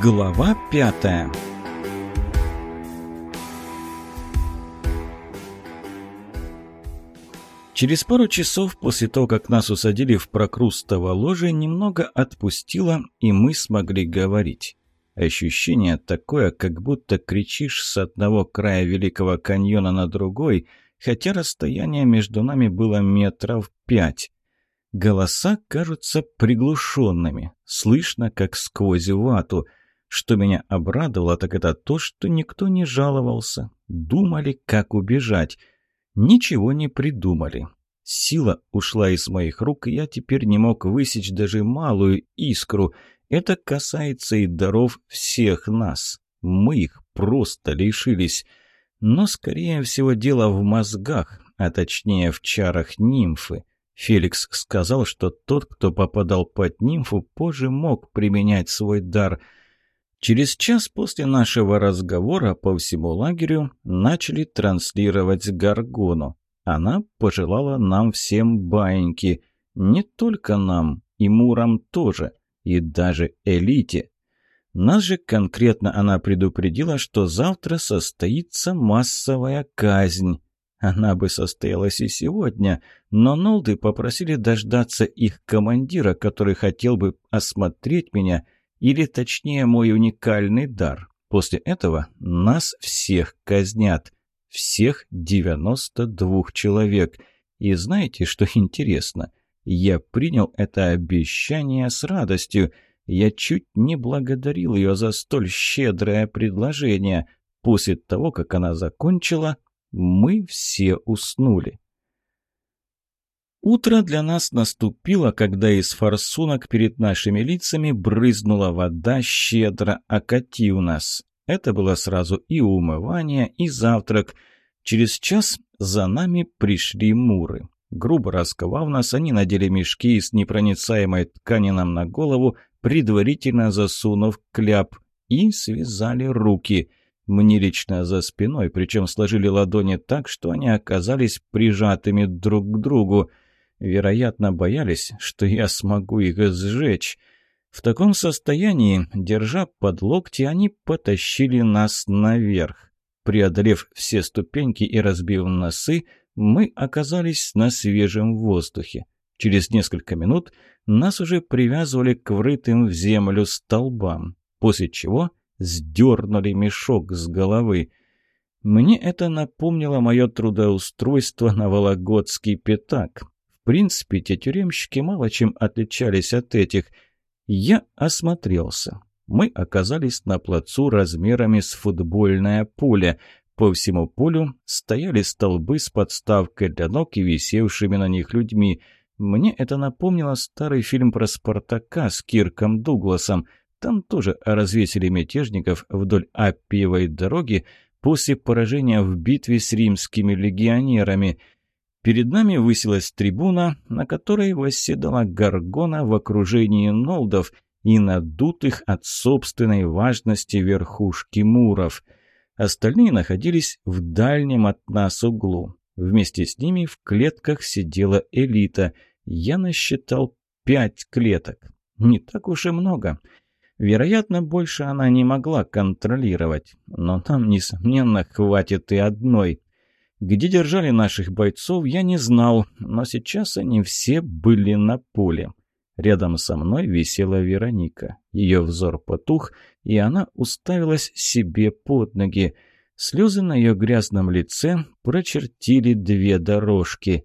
Глава пятая Через пару часов после того, как нас усадили в прокрустово ложе, немного отпустило, и мы смогли говорить. Ощущение такое, как будто кричишь с одного края Великого каньона на другой, хотя расстояние между нами было метров пять. Голоса кажутся приглушенными, слышно, как сквозь вату – что меня обрадовало, так это то, что никто не жаловался. Думали, как убежать. Ничего не придумали. Сила ушла из моих рук, и я теперь не мог высечь даже малую искру. Это касается и даров всех нас. Мы их просто лишились. Но, скорее всего, дело в мозгах, а точнее в чарах нимфы. Феликс сказал, что тот, кто попадал под нимфу, позже мог применять свой дар – Через час после нашего разговора по всему лагерю начали транслировать Гаргону. Она пожелала нам всем баиньки. Не только нам, и Мурам тоже, и даже элите. Нас же конкретно она предупредила, что завтра состоится массовая казнь. Она бы состоялась и сегодня, но Нолды попросили дождаться их командира, который хотел бы осмотреть меня – или точнее мой уникальный дар. После этого нас всех казнят. Всех 92 человек. И знаете, что интересно? Я принял это обещание с радостью. Я чуть не благодарил ее за столь щедрое предложение. После того, как она закончила, мы все уснули. Утро для нас наступило, когда из форсунок перед нашими лицами брызнула вода, щедро окатив нас. Это было сразу и умывание, и завтрак. Через час за нами пришли муры. Грубо расковав нас, они надели мешки из непроницаемой ткани нам на голову, предварительно засунув кляп, и связали руки. Мне лично за спиной, причем сложили ладони так, что они оказались прижатыми друг к другу. Вероятно, боялись, что я смогу их сжечь. В таком состоянии, держа под локти, они потащили нас наверх. Преодолев все ступеньки и разбив носы, мы оказались на свежем воздухе. Через несколько минут нас уже привязывали к врытым в землю столбам, после чего сдернули мешок с головы. Мне это напомнило мое трудоустройство на Вологодский пятак принципе, те тюремщики мало чем отличались от этих. Я осмотрелся. Мы оказались на плацу размерами с футбольное поле. По всему полю стояли столбы с подставкой для ног и висевшими на них людьми. Мне это напомнило старый фильм про Спартака с Кирком Дугласом. Там тоже развесили мятежников вдоль Аппиевой дороги после поражения в битве с римскими легионерами – Перед нами высилась трибуна, на которой восседала Гаргона в окружении нолдов и надутых от собственной важности верхушки муров. Остальные находились в дальнем от нас углу. Вместе с ними в клетках сидела элита. Я насчитал пять клеток. Не так уж и много. Вероятно, больше она не могла контролировать. Но нам, несомненно, хватит и одной. Где держали наших бойцов, я не знал, но сейчас они все были на поле. Рядом со мной висела Вероника. Ее взор потух, и она уставилась себе под ноги. Слезы на ее грязном лице прочертили две дорожки.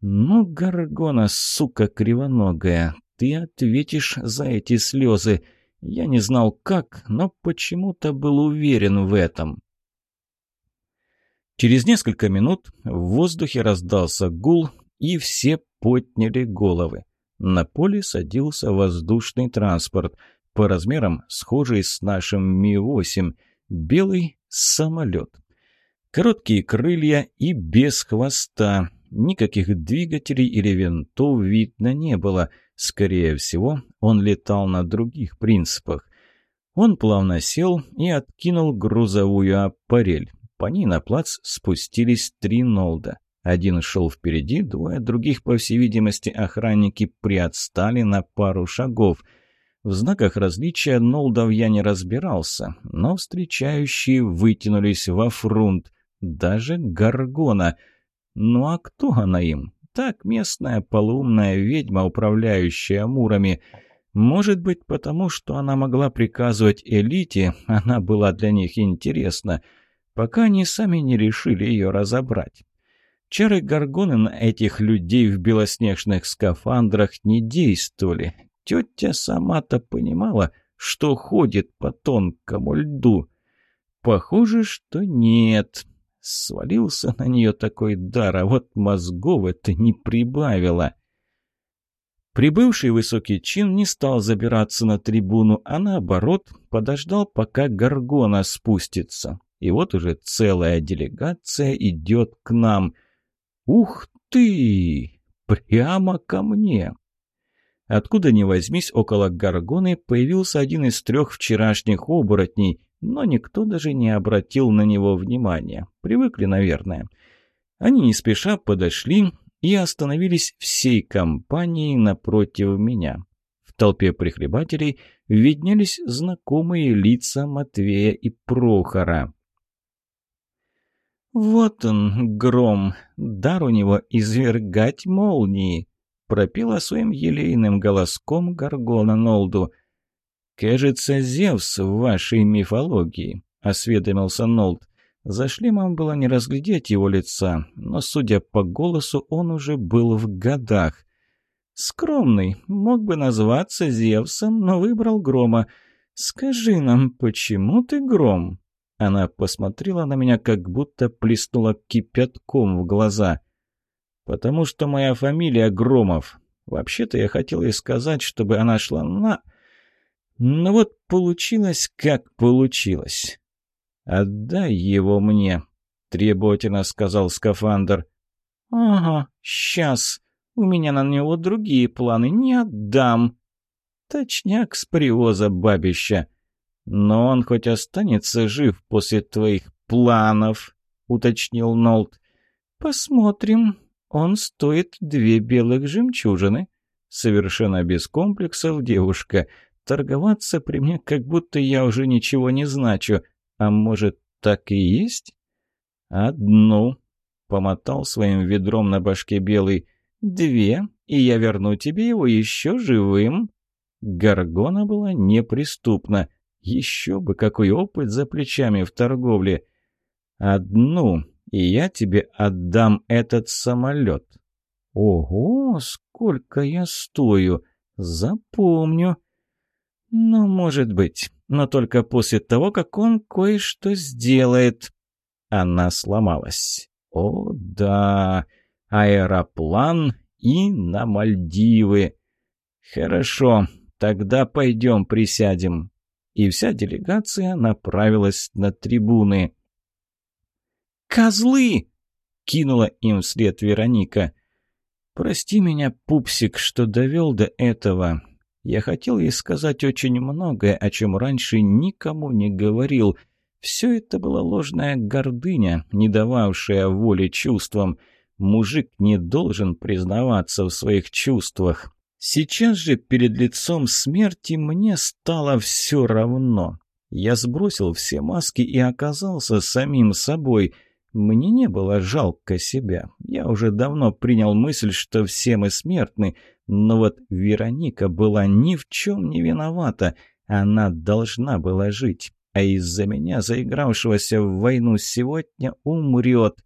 «Ну, Гаргона, сука кривоногая, ты ответишь за эти слезы!» Я не знал как, но почему-то был уверен в этом. Через несколько минут в воздухе раздался гул, и все подняли головы. На поле садился воздушный транспорт, по размерам схожий с нашим Ми-8, белый самолет. Короткие крылья и без хвоста. Никаких двигателей или винтов видно не было. Скорее всего, он летал на других принципах. Он плавно сел и откинул грузовую аппарель. По ней на плац спустились три Нолда. Один шел впереди, двое других, по всей видимости, охранники приотстали на пару шагов. В знаках различия Нолдов я не разбирался, но встречающие вытянулись во фрунт. Даже Гаргона. Ну а кто она им? Так, местная полуумная ведьма, управляющая мурами. Может быть, потому что она могла приказывать элите, она была для них интересна, пока они сами не решили ее разобрать. Чары Гаргоны на этих людей в белоснежных скафандрах не действовали. Тетя сама-то понимала, что ходит по тонкому льду. Похоже, что нет. Свалился на нее такой дар, а вот мозгов это не прибавило. Прибывший высокий чин не стал забираться на трибуну, а наоборот подождал, пока Гаргона спустится. И вот уже целая делегация идет к нам. «Ух ты! Прямо ко мне!» Откуда ни возьмись, около Гаргоны появился один из трех вчерашних оборотней, но никто даже не обратил на него внимания. Привыкли, наверное. Они не спеша подошли и остановились всей компанией напротив меня. В толпе прихлебателей виднелись знакомые лица Матвея и Прохора. «Вот он, гром, дар у него извергать молнии», пропела своим елейным голоском Гаргона Нолду. «Кажется, Зевс в вашей мифологии», — осведомился Нолд. За шлемом было не разглядеть его лица, но, судя по голосу, он уже был в годах. «Скромный, мог бы назваться Зевсом, но выбрал Грома. Скажи нам, почему ты Гром?» Она посмотрела на меня, как будто плеснула кипятком в глаза. «Потому что моя фамилия Громов. Вообще-то я хотел ей сказать, чтобы она шла на...» Но вот получилось, как получилось. «Отдай его мне», — требовательно сказал скафандр. «Ага, сейчас. У меня на него другие планы. Не отдам». Точняк с привоза бабища. Но он хоть останется жив после твоих планов, уточнил Нолт. Посмотрим. Он стоит две белых жемчужины. Совершенно без комплексов девушка. Торговаться при мне, как будто я уже ничего не значу. А может, так и есть? Одну. Помотал своим ведром на башке белый. Две, и я верну тебе его еще живым. Гаргона была неприступна. Еще бы, какой опыт за плечами в торговле. Одну, и я тебе отдам этот самолет. Ого, сколько я стою. Запомню. Ну, может быть, но только после того, как он кое-что сделает. Она сломалась. О, да, аэроплан и на Мальдивы. Хорошо, тогда пойдем присядем и вся делегация направилась на трибуны. «Козлы!» — кинула им вслед Вероника. «Прости меня, пупсик, что довел до этого. Я хотел ей сказать очень многое, о чем раньше никому не говорил. Все это была ложная гордыня, не дававшая воли чувствам. Мужик не должен признаваться в своих чувствах. Сейчас же перед лицом смерти мне стало все равно. Я сбросил все маски и оказался самим собой. Мне не было жалко себя. Я уже давно принял мысль, что все мы смертны, но вот Вероника была ни в чем не виновата. Она должна была жить, а из-за меня, заигравшегося в войну сегодня, умрет.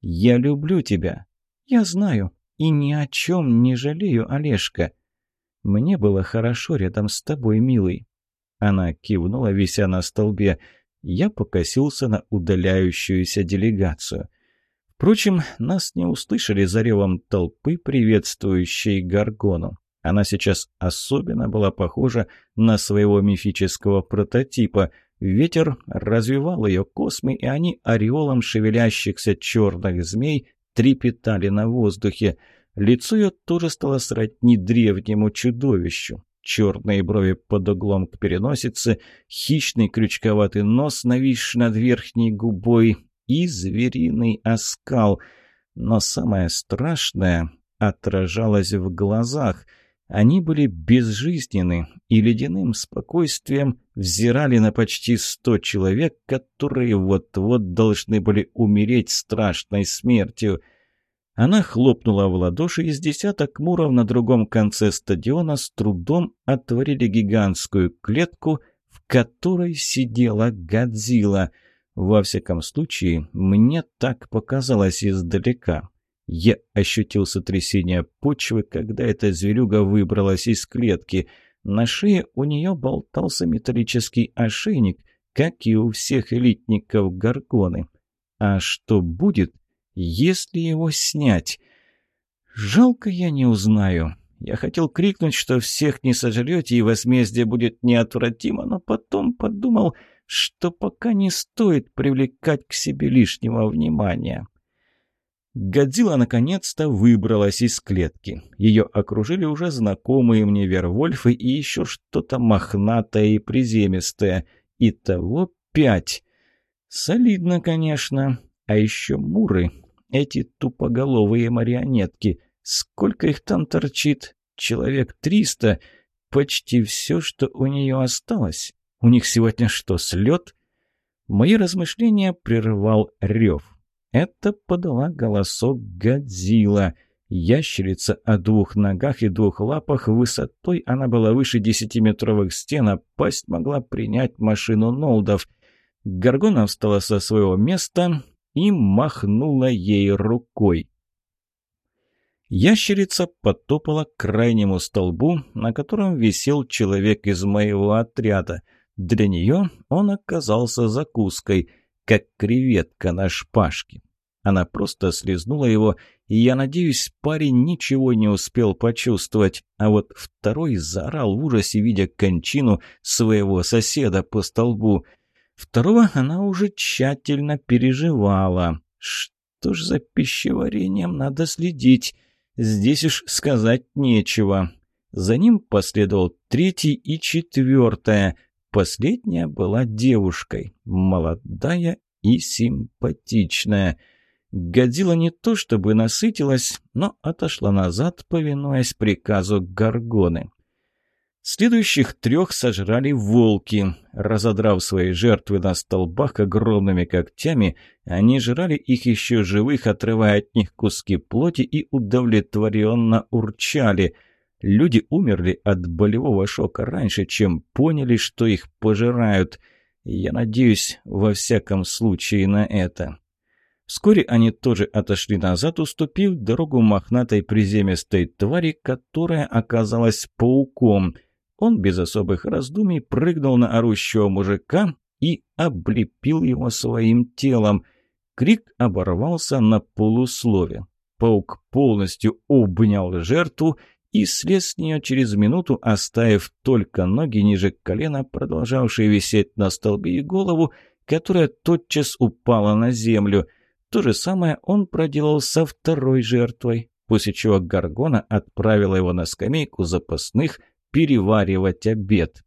Я люблю тебя. Я знаю. И ни о чем не жалею, Олежка. Мне было хорошо рядом с тобой, милый. Она кивнула, вися на столбе. Я покосился на удаляющуюся делегацию. Впрочем, нас не услышали за ревом толпы, приветствующей Гаргону. Она сейчас особенно была похожа на своего мифического прототипа. Ветер развивал ее космы, и они ореолом шевелящихся черных змей трепетали на воздухе. Лицо ее тоже стало сродни древнему чудовищу. Черные брови под углом к переносице, хищный крючковатый нос, нависший над верхней губой, и звериный оскал. Но самое страшное отражалось в глазах. Они были безжизненны и ледяным спокойствием взирали на почти сто человек, которые вот-вот должны были умереть страшной смертью. Она хлопнула в ладоши, и с десяток муров на другом конце стадиона с трудом отворили гигантскую клетку, в которой сидела Годзилла. Во всяком случае, мне так показалось издалека. Я ощутил сотрясение почвы, когда эта зверюга выбралась из клетки. На шее у нее болтался металлический ошейник, как и у всех элитников Гаргоны. А что будет, если его снять? Жалко я не узнаю. Я хотел крикнуть, что всех не сожрете и возмездие будет неотвратимо, но потом подумал, что пока не стоит привлекать к себе лишнего внимания. Годзилла наконец-то выбралась из клетки. Ее окружили уже знакомые мне вервольфы и еще что-то мохнатое и приземистое. Итого пять. Солидно, конечно. А еще муры. Эти тупоголовые марионетки. Сколько их там торчит? Человек триста. Почти все, что у нее осталось. У них сегодня что, слет? Мои размышления прервал рев. Это подала голосок Годзилла. Ящерица о двух ногах и двух лапах, высотой она была выше десятиметровых стен, а пасть могла принять машину Нолдов. Гаргона встала со своего места и махнула ей рукой. Ящерица потопала к крайнему столбу, на котором висел человек из моего отряда. Для нее он оказался закуской — как креветка на шпажке. Она просто слезнула его, и я надеюсь, парень ничего не успел почувствовать, а вот второй заорал в ужасе, видя кончину своего соседа по столбу. Второго она уже тщательно переживала. Что ж за пищеварением надо следить? Здесь уж сказать нечего. За ним последовал третий и четвертая — Последняя была девушкой, молодая и симпатичная. Годила не то чтобы насытилась, но отошла назад, повинуясь приказу Гаргоны. Следующих трех сожрали волки. Разодрав свои жертвы на столбах огромными когтями, они жрали их еще живых, отрывая от них куски плоти и удовлетворенно урчали – Люди умерли от болевого шока раньше, чем поняли, что их пожирают. Я надеюсь, во всяком случае, на это. Вскоре они тоже отошли назад, уступив дорогу мохнатой приземистой твари, которая оказалась пауком. Он без особых раздумий прыгнул на орущего мужика и облепил его своим телом. Крик оборвался на полуслове. Паук полностью обнял жертву и слез с нее через минуту, оставив только ноги ниже колена, продолжавшие висеть на столбе, и голову, которая тотчас упала на землю. То же самое он проделал со второй жертвой, после чего Гаргона отправила его на скамейку запасных переваривать обед.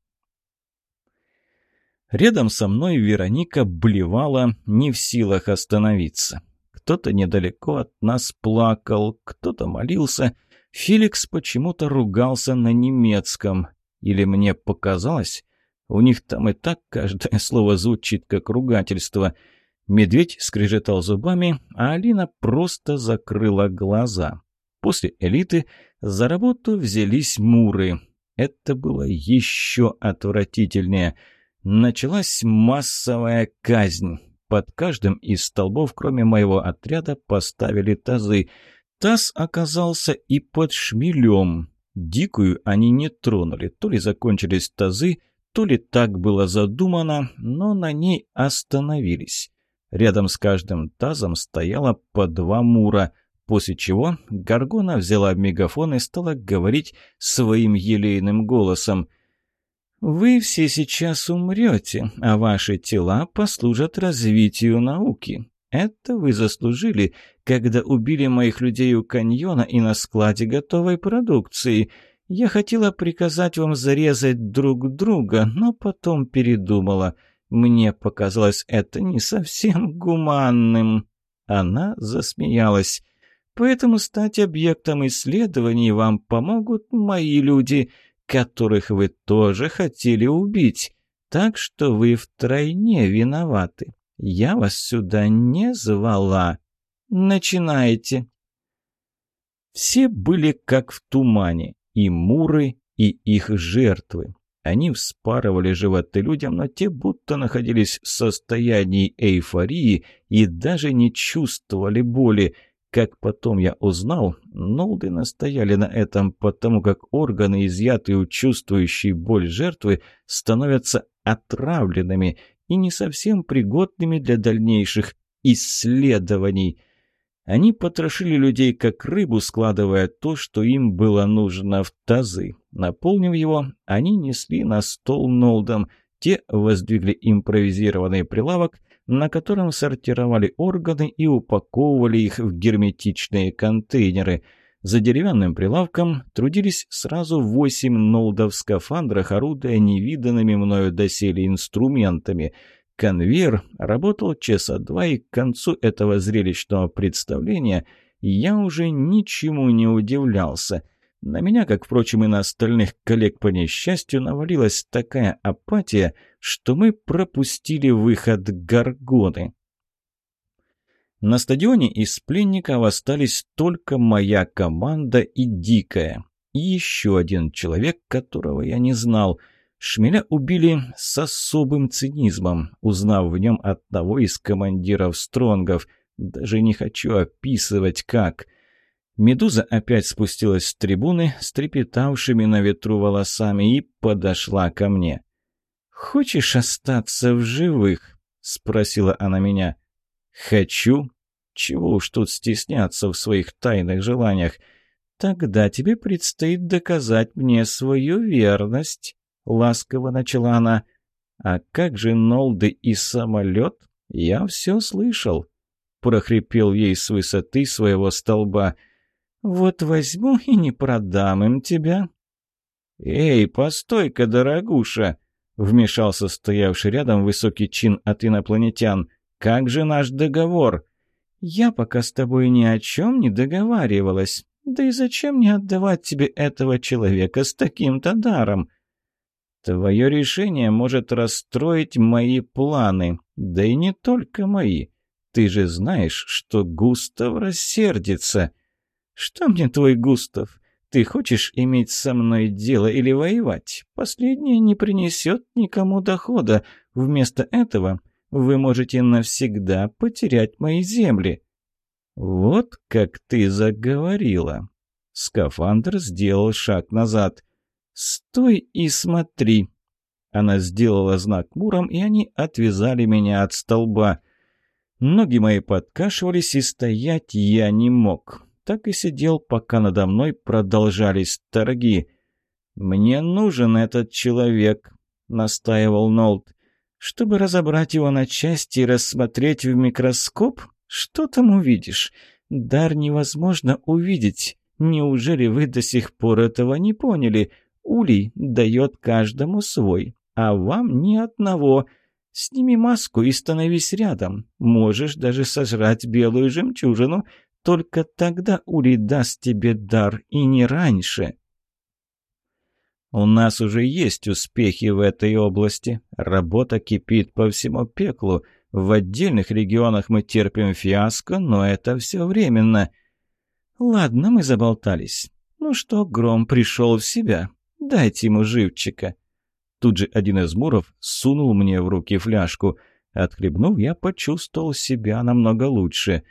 Рядом со мной Вероника блевала, не в силах остановиться. Кто-то недалеко от нас плакал, кто-то молился — Феликс почему-то ругался на немецком. Или мне показалось? У них там и так каждое слово звучит как ругательство. Медведь скрежетал зубами, а Алина просто закрыла глаза. После элиты за работу взялись муры. Это было еще отвратительнее. Началась массовая казнь. Под каждым из столбов, кроме моего отряда, поставили тазы. Таз оказался и под шмелем. Дикую они не тронули, то ли закончились тазы, то ли так было задумано, но на ней остановились. Рядом с каждым тазом стояло по два мура, после чего Гаргона взяла мегафон и стала говорить своим елейным голосом. «Вы все сейчас умрете, а ваши тела послужат развитию науки. Это вы заслужили, когда убили моих людей у каньона и на складе готовой продукции. Я хотела приказать вам зарезать друг друга, но потом передумала. Мне показалось это не совсем гуманным». Она засмеялась. Поэтому стать объектом исследований вам помогут мои люди, которых вы тоже хотели убить. Так что вы втройне виноваты. Я вас сюда не звала. Начинайте. Все были как в тумане, и муры, и их жертвы. Они вспарывали животы людям, но те будто находились в состоянии эйфории и даже не чувствовали боли. Как потом я узнал, Нолды настояли на этом, потому как органы, изъятые у чувствующей боль жертвы, становятся отравленными и не совсем пригодными для дальнейших исследований – они потрошили людей как рыбу, складывая то, что им было нужно в тазы. Наполнив его, они несли на стол Нолдом. Те воздвигли импровизированный прилавок, на котором сортировали органы и упаковывали их в герметичные контейнеры. За деревянным прилавком трудились сразу восемь Нолдов в скафандрах, орудуя невиданными мною доселе инструментами – Конвейер работал часа два, и к концу этого зрелищного представления я уже ничему не удивлялся. На меня, как, впрочем, и на остальных коллег по несчастью, навалилась такая апатия, что мы пропустили выход Гаргоны. На стадионе из пленников остались только моя команда и Дикая. И еще один человек, которого я не знал — Шмеля убили с особым цинизмом, узнав в нем одного из командиров Стронгов. Даже не хочу описывать, как. Медуза опять спустилась с трибуны с трепетавшими на ветру волосами и подошла ко мне. «Хочешь остаться в живых?» — спросила она меня. «Хочу. Чего уж тут стесняться в своих тайных желаниях? Тогда тебе предстоит доказать мне свою верность». — ласково начала она. «А как же Нолды и самолет? Я все слышал», — прохрипел ей с высоты своего столба. «Вот возьму и не продам им тебя». «Эй, постой-ка, дорогуша!» — вмешался стоявший рядом высокий чин от инопланетян. «Как же наш договор?» «Я пока с тобой ни о чем не договаривалась. Да и зачем мне отдавать тебе этого человека с таким-то даром?» Твое решение может расстроить мои планы, да и не только мои. Ты же знаешь, что Густав рассердится. Что мне твой Густав? Ты хочешь иметь со мной дело или воевать? Последнее не принесет никому дохода. Вместо этого вы можете навсегда потерять мои земли. Вот как ты заговорила. Скафандр сделал шаг назад. «Стой и смотри!» Она сделала знак муром, и они отвязали меня от столба. Ноги мои подкашивались, и стоять я не мог. Так и сидел, пока надо мной продолжались торги. «Мне нужен этот человек», — настаивал Нолт. «Чтобы разобрать его на части и рассмотреть в микроскоп? Что там увидишь? Дар невозможно увидеть. Неужели вы до сих пор этого не поняли? Улей дает каждому свой, а вам ни одного. Сними маску и становись рядом. Можешь даже сожрать белую жемчужину. Только тогда Улей даст тебе дар, и не раньше. У нас уже есть успехи в этой области. Работа кипит по всему пеклу. В отдельных регионах мы терпим фиаско, но это все временно. Ладно, мы заболтались. Ну что, Гром пришел в себя. Дайте ему живчика». Тут же один из муров сунул мне в руки фляжку. Отхлебнув, я почувствовал себя намного лучше.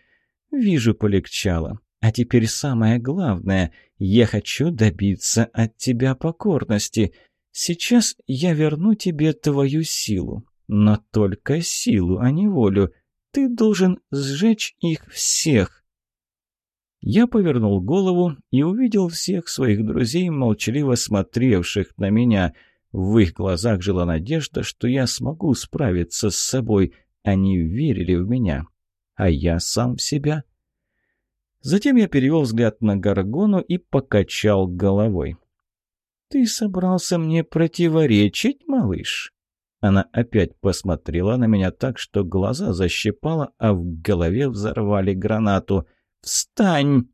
«Вижу, полегчало. А теперь самое главное. Я хочу добиться от тебя покорности. Сейчас я верну тебе твою силу. Но только силу, а не волю. Ты должен сжечь их всех. Я повернул голову и увидел всех своих друзей, молчаливо смотревших на меня. В их глазах жила надежда, что я смогу справиться с собой. Они верили в меня. А я сам в себя. Затем я перевел взгляд на Гаргону и покачал головой. «Ты собрался мне противоречить, малыш?» Она опять посмотрела на меня так, что глаза защипала, а в голове взорвали гранату – Встань!»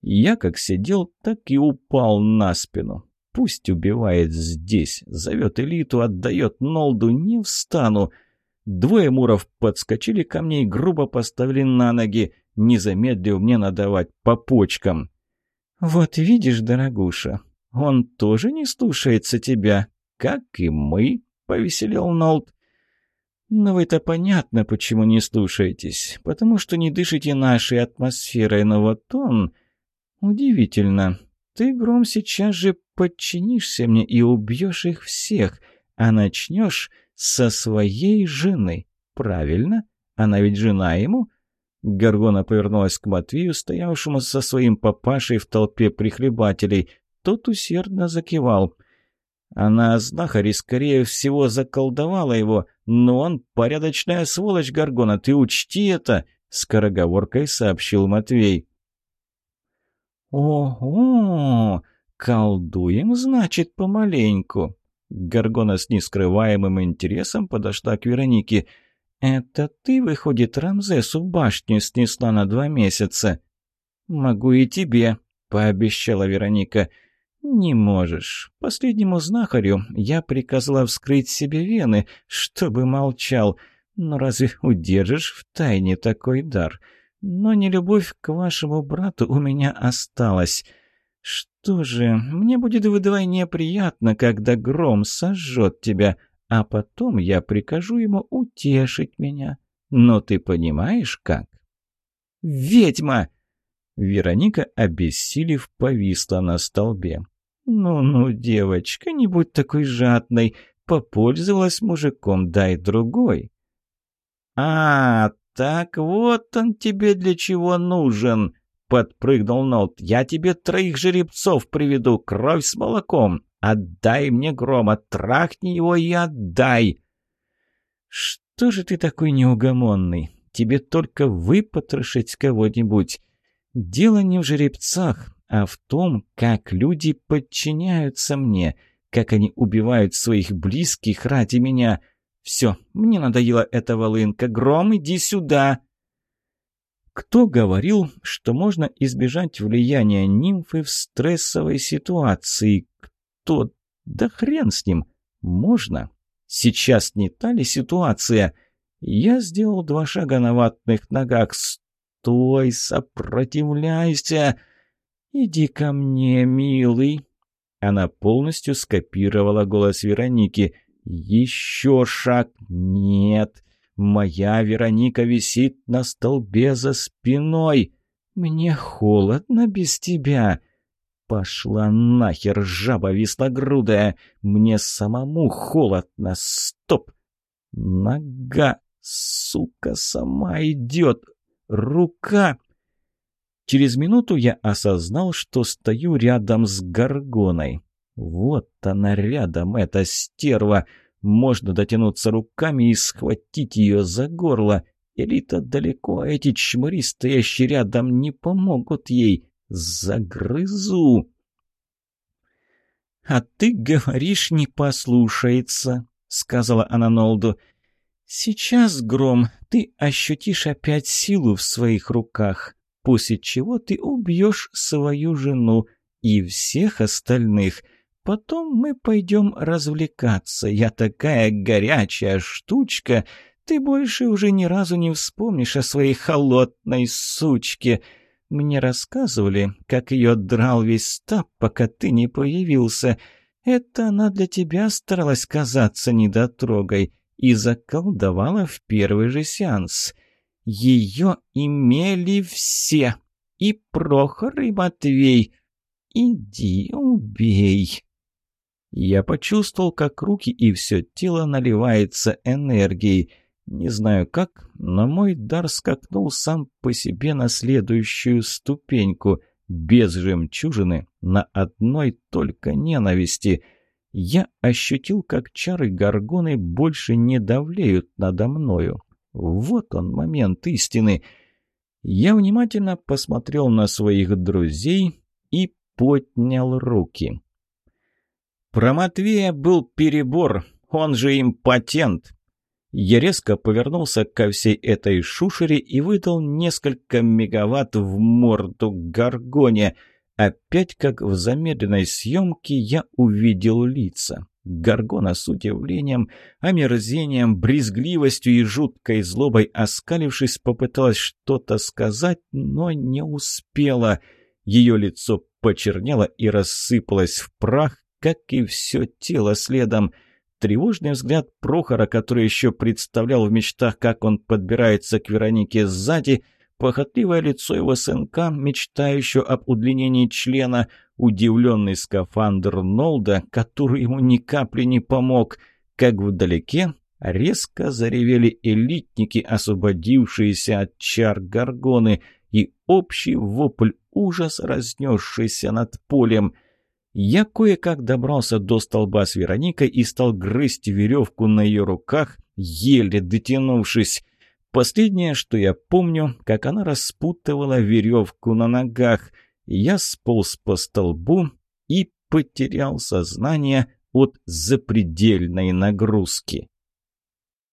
Я как сидел, так и упал на спину. Пусть убивает здесь, зовет элиту, отдает Нолду, не встану. Двое муров подскочили ко мне и грубо поставили на ноги, не замедлив мне надавать по почкам. «Вот видишь, дорогуша, он тоже не слушается тебя, как и мы», — повеселел Нолд. «Но вы-то понятно, почему не слушаетесь. Потому что не дышите нашей атмосферой, но вот он...» «Удивительно. Ты, Гром, сейчас же подчинишься мне и убьешь их всех, а начнешь со своей жены. Правильно? Она ведь жена ему?» Гаргона повернулась к Матвею, стоявшему со своим папашей в толпе прихлебателей. Тот усердно закивал. Она знахари, скорее всего, заколдовала его, но он порядочная сволочь, Гаргона, ты учти это, — скороговоркой сообщил Матвей. «Ого! Колдуем, значит, помаленьку!» Гаргона с нескрываемым интересом подошла к Веронике. «Это ты, выходит, Рамзесу башню снесла на два месяца?» «Могу и тебе», — пообещала Вероника. «Не можешь. Последнему знахарю я приказала вскрыть себе вены, чтобы молчал. Но разве удержишь в тайне такой дар? Но не любовь к вашему брату у меня осталась. Что же, мне будет вдвойне приятно, когда гром сожжет тебя, а потом я прикажу ему утешить меня. Но ты понимаешь, как?» «Ведьма!» Вероника, обессилев, повисла на столбе. «Ну-ну, девочка, не будь такой жадной. Попользовалась мужиком, дай другой». «А, так вот он тебе для чего нужен!» — подпрыгнул Нолт. «Я тебе троих жеребцов приведу, кровь с молоком. Отдай мне грома, трахни его и отдай!» «Что же ты такой неугомонный? Тебе только выпотрошить кого-нибудь. Дело не в жеребцах, а в том, как люди подчиняются мне, как они убивают своих близких ради меня. Все, мне надоела эта волынка. Гром, иди сюда!» Кто говорил, что можно избежать влияния нимфы в стрессовой ситуации? Кто? Да хрен с ним. Можно. Сейчас не та ли ситуация? Я сделал два шага на ватных ногах. «Стой, сопротивляйся! Иди ко мне, милый!» Она полностью скопировала голос Вероники. «Еще шаг! Нет! Моя Вероника висит на столбе за спиной! Мне холодно без тебя!» «Пошла нахер, жаба вислогрудая! Мне самому холодно! Стоп! Нога, сука, сама идет! Рука!» Через минуту я осознал, что стою рядом с горгоной. Вот она рядом, эта стерва. Можно дотянуться руками и схватить ее за горло. Элита далеко, а эти чмыри, стоящие рядом, не помогут ей. Загрызу. «А ты говоришь, не послушается», — сказала она Нолду. «Сейчас, Гром, ты ощутишь опять силу в своих руках, после чего ты убьешь свою жену и всех остальных. Потом мы пойдем развлекаться. Я такая горячая штучка, ты больше уже ни разу не вспомнишь о своей холодной сучке». Мне рассказывали, как ее драл весь стаб, пока ты не появился. Это она для тебя старалась казаться недотрогой и заколдовала в первый же сеанс. Ее имели все. И Прохор, и Матвей. Иди, убей. Я почувствовал, как руки и все тело наливается энергией. Не знаю как, но мой дар скакнул сам по себе на следующую ступеньку, без жемчужины, на одной только ненависти — я ощутил, как чары горгоны больше не давлеют надо мною. Вот он, момент истины. Я внимательно посмотрел на своих друзей и поднял руки. Про Матвея был перебор, он же импотент. Я резко повернулся ко всей этой шушере и выдал несколько мегаватт в морду Гаргоне. Опять, как в замедленной съемке, я увидел лица. Гаргона с удивлением, омерзением, брезгливостью и жуткой злобой оскалившись, попыталась что-то сказать, но не успела. Ее лицо почернело и рассыпалось в прах, как и все тело следом. Тревожный взгляд Прохора, который еще представлял в мечтах, как он подбирается к Веронике сзади, похотливое лицо его сынка, мечтающего об удлинении члена, удивленный скафандр Нолда, который ему ни капли не помог, как вдалеке резко заревели элитники, освободившиеся от чар Гаргоны, и общий вопль ужас, разнесшийся над полем. Я кое-как добрался до столба с Вероникой и стал грызть веревку на ее руках, еле дотянувшись. Последнее, что я помню, как она распутывала веревку на ногах — я сполз по столбу и потерял сознание от запредельной нагрузки.